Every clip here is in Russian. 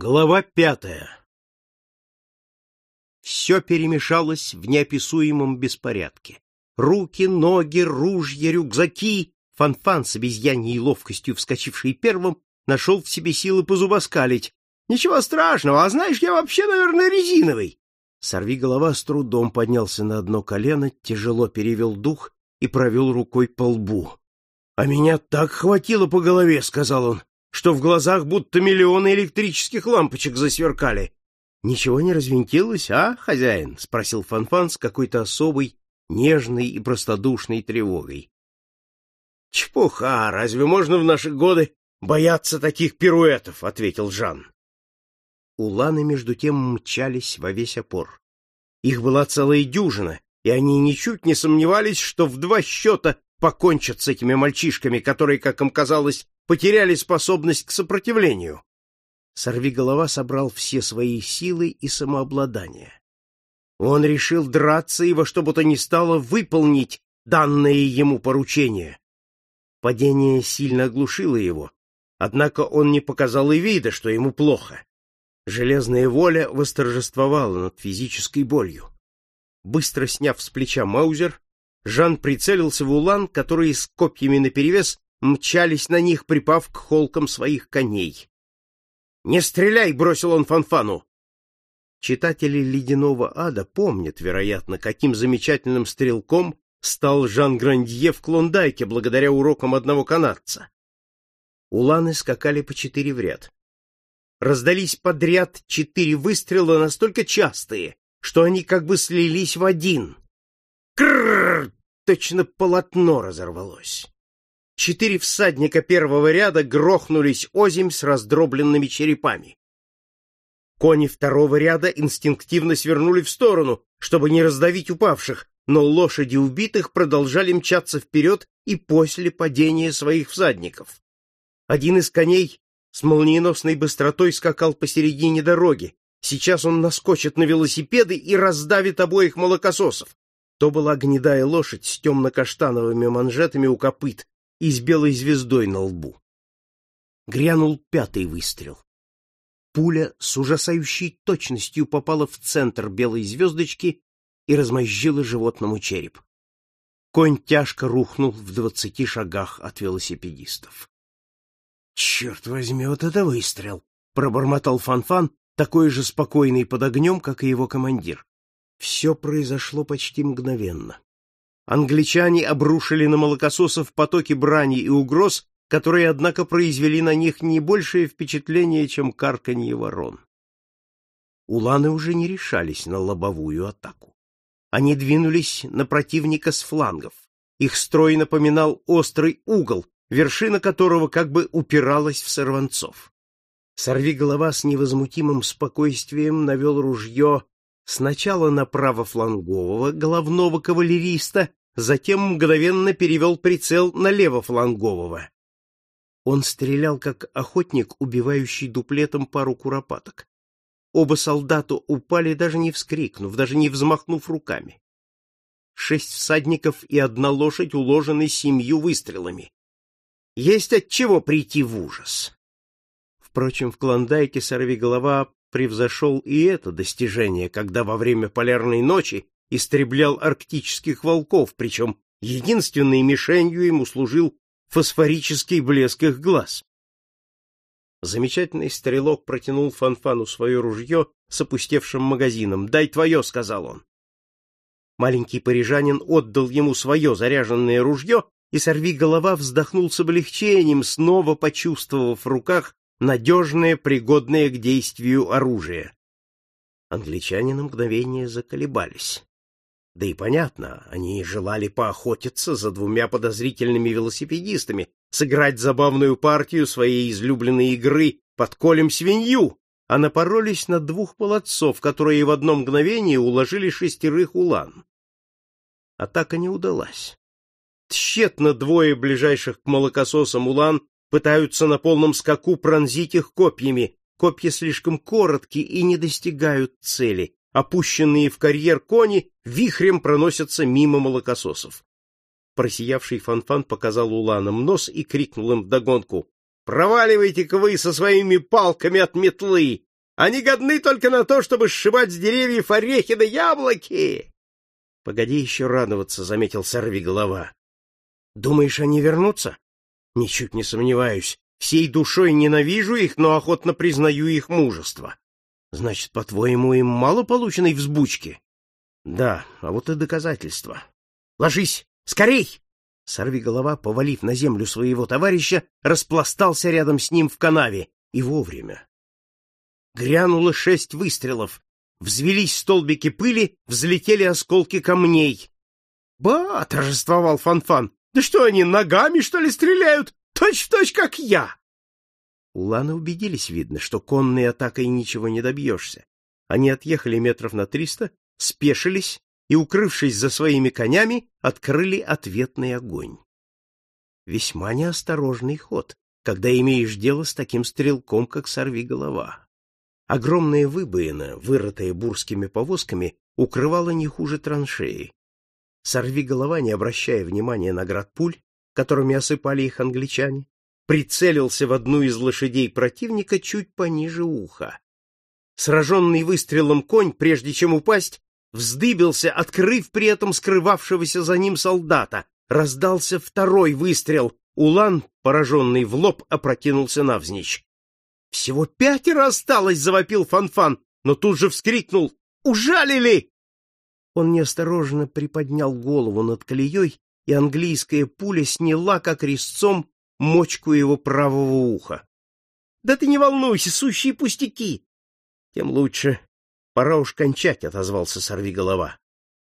Глава пятая Все перемешалось в неописуемом беспорядке. Руки, ноги, ружья, рюкзаки. Фанфан с обезьяньей ловкостью, вскочивший первым, нашел в себе силы позубоскалить. — Ничего страшного, а знаешь, я вообще, наверное, резиновый. Сорви голова с трудом поднялся на одно колено, тяжело перевел дух и провел рукой по лбу. — А меня так хватило по голове, — сказал он что в глазах будто миллионы электрических лампочек засверкали. — Ничего не развинтилось, а, хозяин? — спросил Фанфан с какой-то особой, нежной и простодушной тревогой. — Чепуха! Разве можно в наши годы бояться таких пируэтов? — ответил Жан. Уланы, между тем, мчались во весь опор. Их была целая дюжина, и они ничуть не сомневались, что в два счета покончат с этими мальчишками, которые, как им казалось, потеряли способность к сопротивлению. Сорвиголова собрал все свои силы и самообладание. Он решил драться и во что бы то ни стало выполнить данное ему поручение. Падение сильно оглушило его, однако он не показал и вида, что ему плохо. Железная воля восторжествовала над физической болью. Быстро сняв с плеча маузер, Жан прицелился в улан, который с копьями наперевес мчались на них, припав к холкам своих коней. «Не стреляй!» — бросил он Фанфану. Читатели «Ледяного ада» помнят, вероятно, каким замечательным стрелком стал Жан Грандье в Клондайке благодаря урокам одного канадца. Уланы скакали по четыре в ряд. Раздались подряд четыре выстрела настолько частые, что они как бы слились в один. Крррр! Точно полотно разорвалось. Четыре всадника первого ряда грохнулись озимь с раздробленными черепами. Кони второго ряда инстинктивно свернули в сторону, чтобы не раздавить упавших, но лошади убитых продолжали мчаться вперед и после падения своих всадников. Один из коней с молниеносной быстротой скакал посередине дороги. Сейчас он наскочит на велосипеды и раздавит обоих молокососов. То была гнедая лошадь с темно-каштановыми манжетами у копыт, и с белой звездой на лбу. Грянул пятый выстрел. Пуля с ужасающей точностью попала в центр белой звездочки и размозжила животному череп. Конь тяжко рухнул в двадцати шагах от велосипедистов. — Черт возьми, вот это выстрел! — пробормотал Фанфан, такой же спокойный под огнем, как и его командир. Все произошло почти мгновенно. Англичане обрушили на молокососов потоки брани и угроз, которые, однако, произвели на них не большее впечатление, чем карканье ворон. Уланы уже не решались на лобовую атаку. Они двинулись на противника с флангов. Их строй напоминал острый угол, вершина которого как бы упиралась в сорванцов. Сорви голова с невозмутимым спокойствием навел ружье сначала на правофлангового головного кавалериста, затем мгновенно перевел прицел на левофлангового. Он стрелял, как охотник, убивающий дуплетом пару куропаток. Оба солдата упали, даже не вскрикнув, даже не взмахнув руками. Шесть всадников и одна лошадь уложены семью выстрелами. Есть от чего прийти в ужас. Впрочем, в Клондайке сорвиголова превзошел и это достижение, когда во время полярной ночи истреблял арктических волков, причем единственной мишенью ему служил фосфорический блеск их глаз. Замечательный стрелок протянул Фанфану свое ружье с опустевшим магазином. «Дай твое», — сказал он. Маленький парижанин отдал ему свое заряженное ружье, и сорви голова вздохнул с облегчением, снова почувствовав в руках надежное, пригодное к действию оружие. Англичане на мгновение заколебались. Да и понятно, они желали поохотиться за двумя подозрительными велосипедистами, сыграть забавную партию своей излюбленной игры под колем свинью, а напоролись на двух молодцов, которые в одно мгновение уложили шестерых улан. Атака не удалась. Тщетно двое ближайших к молокососам улан пытаются на полном скаку пронзить их копьями, копья слишком короткие и не достигают цели, Опущенные в карьер кони вихрем проносятся мимо молокососов. Просиявший Фанфан показал уланам нос и крикнул им вдогонку. — Проваливайте-ка вы со своими палками от метлы! Они годны только на то, чтобы сшибать с деревьев орехи да яблоки. — Погоди еще радоваться, — заметил сорви голова. — Думаешь, они вернутся? — Ничуть не сомневаюсь. Всей душой ненавижу их, но охотно признаю их мужество. Значит, по-твоему, им мало полученной взбучки? Да, а вот и доказательства. Ложись! Скорей! Сорви голова, повалив на землю своего товарища, распластался рядом с ним в канаве. И вовремя. Грянуло шесть выстрелов. Взвелись столбики пыли, взлетели осколки камней. «Ба!» — торжествовал Фанфан. «Да что они, ногами, что ли, стреляют? Точь-в-точь, точь, как я!» Уланы убедились, видно, что конной атакой ничего не добьешься. Они отъехали метров на триста, спешились и, укрывшись за своими конями, открыли ответный огонь. Весьма неосторожный ход, когда имеешь дело с таким стрелком, как сорвиголова. Огромная выбоина, вырытая бурскими повозками, укрывала не хуже траншеи. Сорвиголова, не обращая внимания на град пуль, которыми осыпали их англичане, прицелился в одну из лошадей противника чуть пониже уха. Сраженный выстрелом конь, прежде чем упасть, вздыбился, открыв при этом скрывавшегося за ним солдата. Раздался второй выстрел. Улан, пораженный в лоб, опрокинулся навзничь. «Всего пятеро осталось!» — завопил Фанфан, но тут же вскрикнул. «Ужалили!» Он неосторожно приподнял голову над колеей, и английская пуля сняла, как резцом, мочку его правого уха. — Да ты не волнуйся, сущие пустяки! — Тем лучше. Пора уж кончать, — отозвался сорвиголова.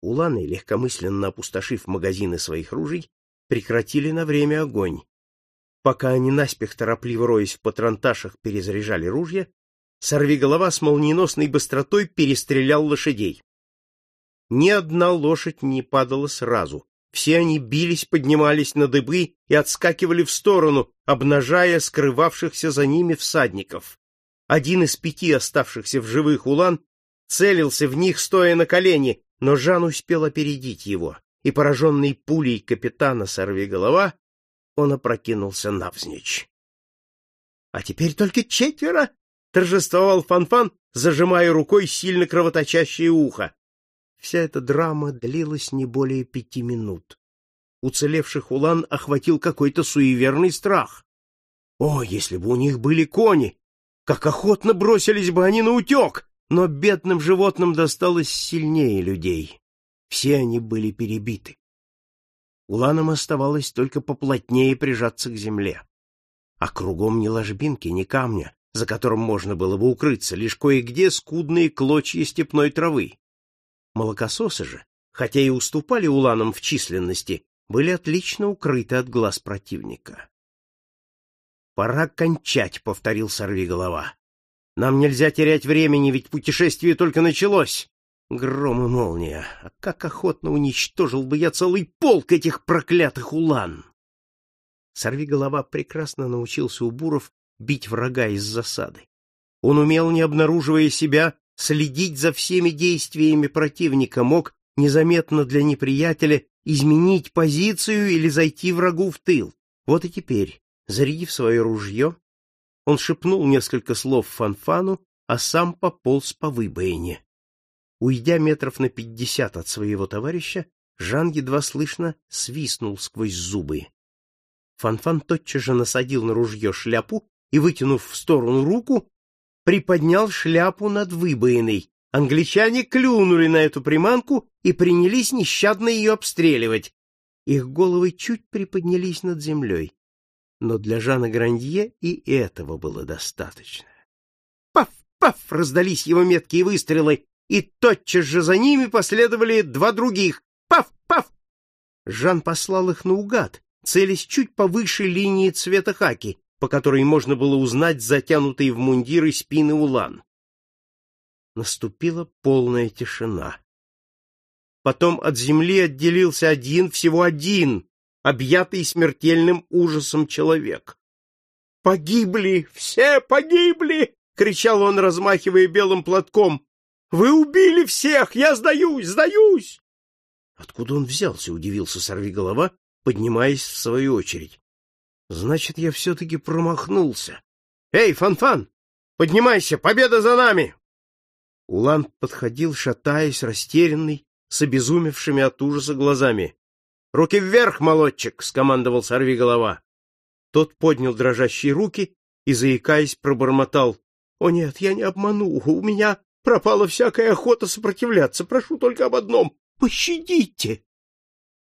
Уланы, легкомысленно опустошив магазины своих ружей, прекратили на время огонь. Пока они наспех торопливо роясь в патронташах перезаряжали ружья, сорвиголова с молниеносной быстротой перестрелял лошадей. Ни одна лошадь не падала сразу, все они бились, поднимались на дыбы и отскакивали в сторону, обнажая скрывавшихся за ними всадников. Один из пяти оставшихся в живых улан целился в них, стоя на колени, но Жан успел опередить его, и, пораженный пулей капитана сорвиголова, он опрокинулся навзничь. — А теперь только четверо! — торжествовал Фанфан, зажимая рукой сильно кровоточащее ухо. Вся эта драма длилась не более пяти минут. Уцелевших улан охватил какой-то суеверный страх. О, если бы у них были кони! Как охотно бросились бы они на утек! Но бедным животным досталось сильнее людей. Все они были перебиты. Уланам оставалось только поплотнее прижаться к земле. А кругом ни ложбинки, ни камня, за которым можно было бы укрыться, лишь кое-где скудные клочья степной травы. Молокососы же, хотя и уступали уланам в численности, были отлично укрыты от глаз противника. «Пора кончать», — повторил сорвиголова. «Нам нельзя терять времени, ведь путешествие только началось. Гром и молния, а как охотно уничтожил бы я целый полк этих проклятых улан!» Сорвиголова прекрасно научился у буров бить врага из засады. Он умел, не обнаруживая себя, следить за всеми действиями противника, мог незаметно для неприятеля изменить позицию или зайти врагу в тыл. Вот и теперь, зарядив свое ружье, он шепнул несколько слов Фанфану, а сам пополз по выбоине. Уйдя метров на пятьдесят от своего товарища, Жан едва слышно свистнул сквозь зубы. Фанфан тотчас же насадил на ружье шляпу и, вытянув в сторону руку, приподнял шляпу над выбоиной. Англичане клюнули на эту приманку и принялись нещадно ее обстреливать. Их головы чуть приподнялись над землей. Но для Жана Грандье и этого было достаточно. Паф-паф! раздались его меткие выстрелы, и тотчас же за ними последовали два других. Паф-паф! Жан послал их наугад, целясь чуть повыше линии цвета хаки, по которой можно было узнать затянутые в мундиры спины улан. Наступила полная тишина. Потом от земли отделился один, всего один, объятый смертельным ужасом человек. «Погибли! Все погибли!» — кричал он, размахивая белым платком. «Вы убили всех! Я сдаюсь! Сдаюсь!» Откуда он взялся, удивился сорвиголова, поднимаясь в свою очередь. Значит, я все-таки промахнулся. Эй, Фанфан! Поднимайся, победа за нами! Улан подходил, шатаясь, растерянный, с обезумевшими от ужаса глазами. «Руки вверх, молодчик!» — скомандовал сорвиголова. Тот поднял дрожащие руки и, заикаясь, пробормотал. «О нет, я не обману, у меня пропала всякая охота сопротивляться. Прошу только об одном — пощадите!»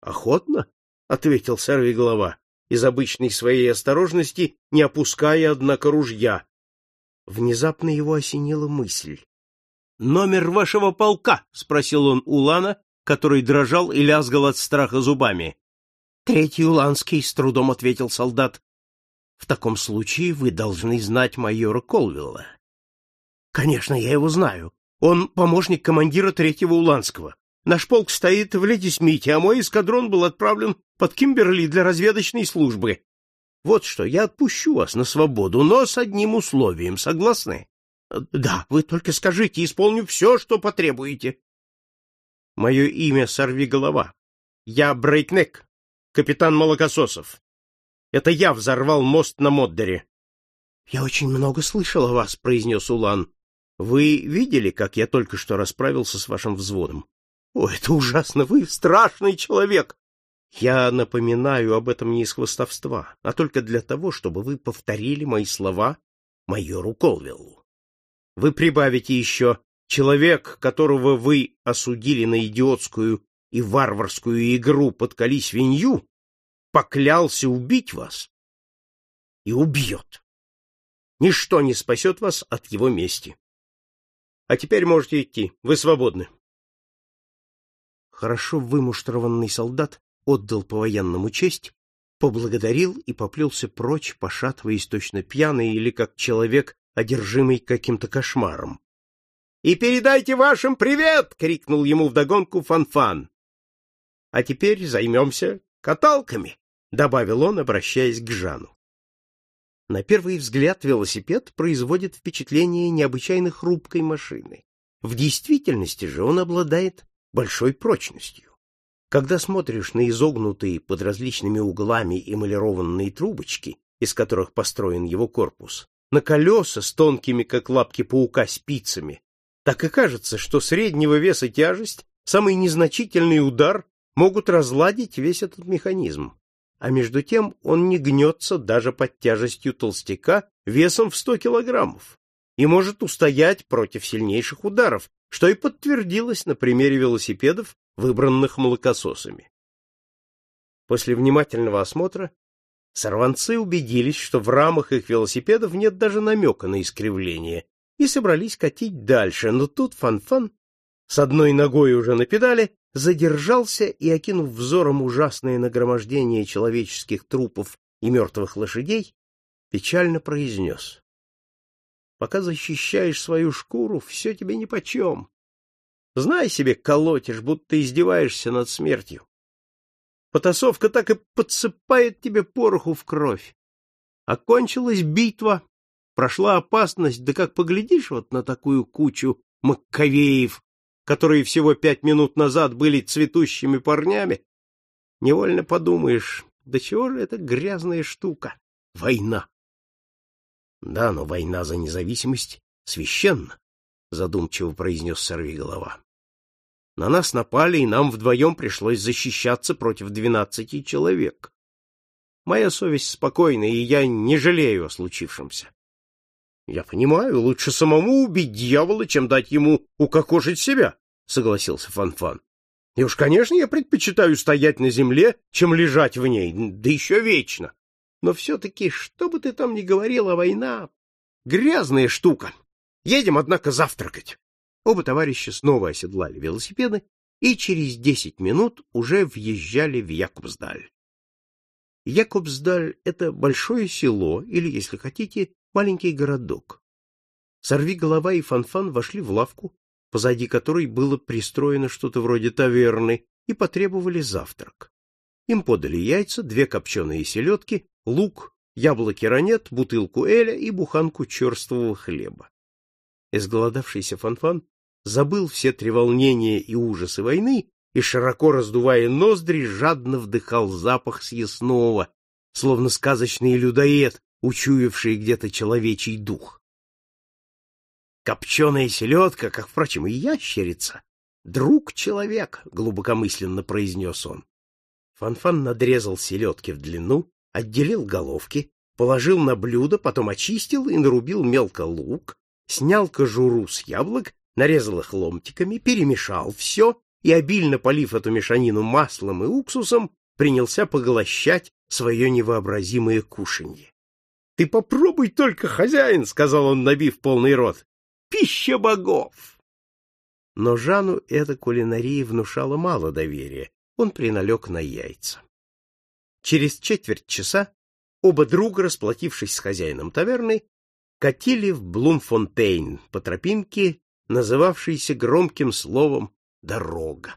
«Охотно?» — ответил сорвиголова, из обычной своей осторожности, не опуская, однако, ружья. Внезапно его осенила мысль. «Номер вашего полка?» — спросил он Улана, который дрожал и лязгал от страха зубами. «Третий Уланский», — с трудом ответил солдат. «В таком случае вы должны знать майора Колвилла». «Конечно, я его знаю. Он помощник командира третьего Уланского. Наш полк стоит в Ледисмите, а мой эскадрон был отправлен под Кимберли для разведочной службы. Вот что, я отпущу вас на свободу, но с одним условием. Согласны?» Да, вы только скажите, исполню все, что потребуете. Мое имя Сорви Голова. Я Брейкнек, капитан Молокососов. Это я взорвал мост на Моддере. Я очень много слышал о вас, произнес Улан. Вы видели, как я только что расправился с вашим взводом? О, это ужасно, вы страшный человек. Я напоминаю об этом не из хвостовства, а только для того, чтобы вы повторили мои слова майору Колвиллу. Вы прибавите еще человек, которого вы осудили на идиотскую и варварскую игру «Подколи свинью», поклялся убить вас и убьет. Ничто не спасет вас от его мести. А теперь можете идти, вы свободны. Хорошо вымуштрованный солдат отдал по-военному честь, поблагодарил и поплелся прочь, пошатываясь точно пьяный или как человек, одержимый каким-то кошмаром. «И передайте вашим привет!» — крикнул ему вдогонку Фанфан. «А теперь займемся каталками», — добавил он, обращаясь к Жану. На первый взгляд велосипед производит впечатление необычайно хрупкой машины. В действительности же он обладает большой прочностью. Когда смотришь на изогнутые под различными углами эмалированные трубочки, из которых построен его корпус, на колеса с тонкими, как лапки паука, спицами, так и кажется, что среднего веса тяжесть, самый незначительный удар могут разладить весь этот механизм. А между тем он не гнется даже под тяжестью толстяка весом в 100 килограммов и может устоять против сильнейших ударов, что и подтвердилось на примере велосипедов, выбранных молокососами. После внимательного осмотра Сорванцы убедились, что в рамах их велосипедов нет даже намека на искривление, и собрались катить дальше, но тут Фанфан, с одной ногой уже на педали, задержался и, окинув взором ужасное нагромождение человеческих трупов и мертвых лошадей, печально произнес. «Пока защищаешь свою шкуру, все тебе нипочем. Знай себе, колотишь, будто издеваешься над смертью. Потасовка так и подсыпает тебе пороху в кровь. Окончилась битва, прошла опасность, да как поглядишь вот на такую кучу маккавеев, которые всего пять минут назад были цветущими парнями, невольно подумаешь, да чего же это грязная штука — война. Да, но война за независимость священна, — задумчиво произнес сорвиголова. На нас напали, и нам вдвоем пришлось защищаться против двенадцати человек. Моя совесть спокойна, и я не жалею о случившемся. — Я понимаю, лучше самому убить дьявола, чем дать ему укокошить себя, — согласился Фанфан. -Фан. — И уж, конечно, я предпочитаю стоять на земле, чем лежать в ней, да еще вечно. Но все-таки, что бы ты там ни говорил, а война — грязная штука. Едем, однако, завтракать. Оба товарища снова оседлали велосипеды и через десять минут уже въезжали в Якубсдаль. Якубсдаль — это большое село, или, если хотите, маленький городок. Сорви голова и Фанфан вошли в лавку, позади которой было пристроено что-то вроде таверны, и потребовали завтрак. Им подали яйца, две копченые селедки, лук, яблоки ранет, бутылку эля и буханку черствого хлеба. Изголодавшийся Фанфан забыл все треволнения и ужасы войны и, широко раздувая ноздри, жадно вдыхал запах съестного, словно сказочный людоед, учуявший где-то человечий дух. Копченая селедка, как, впрочем, и ящерица, друг человека, глубокомысленно произнес он. Фанфан надрезал селедки в длину, отделил головки, положил на блюдо, потом очистил и нарубил мелко лук, снял кожуру с яблок, нарезал их ломтиками, перемешал все и, обильно полив эту мешанину маслом и уксусом, принялся поглощать свое невообразимое кушанье. — Ты попробуй только, хозяин, — сказал он, набив полный рот пища богов! Но Жану эта кулинария внушала мало доверия, он приналег на яйца. Через четверть часа оба друга, расплатившись с хозяином таверны, катили в Блумфонтейн по тропинке, называвшейся громким словом «дорога».